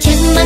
Mükemmel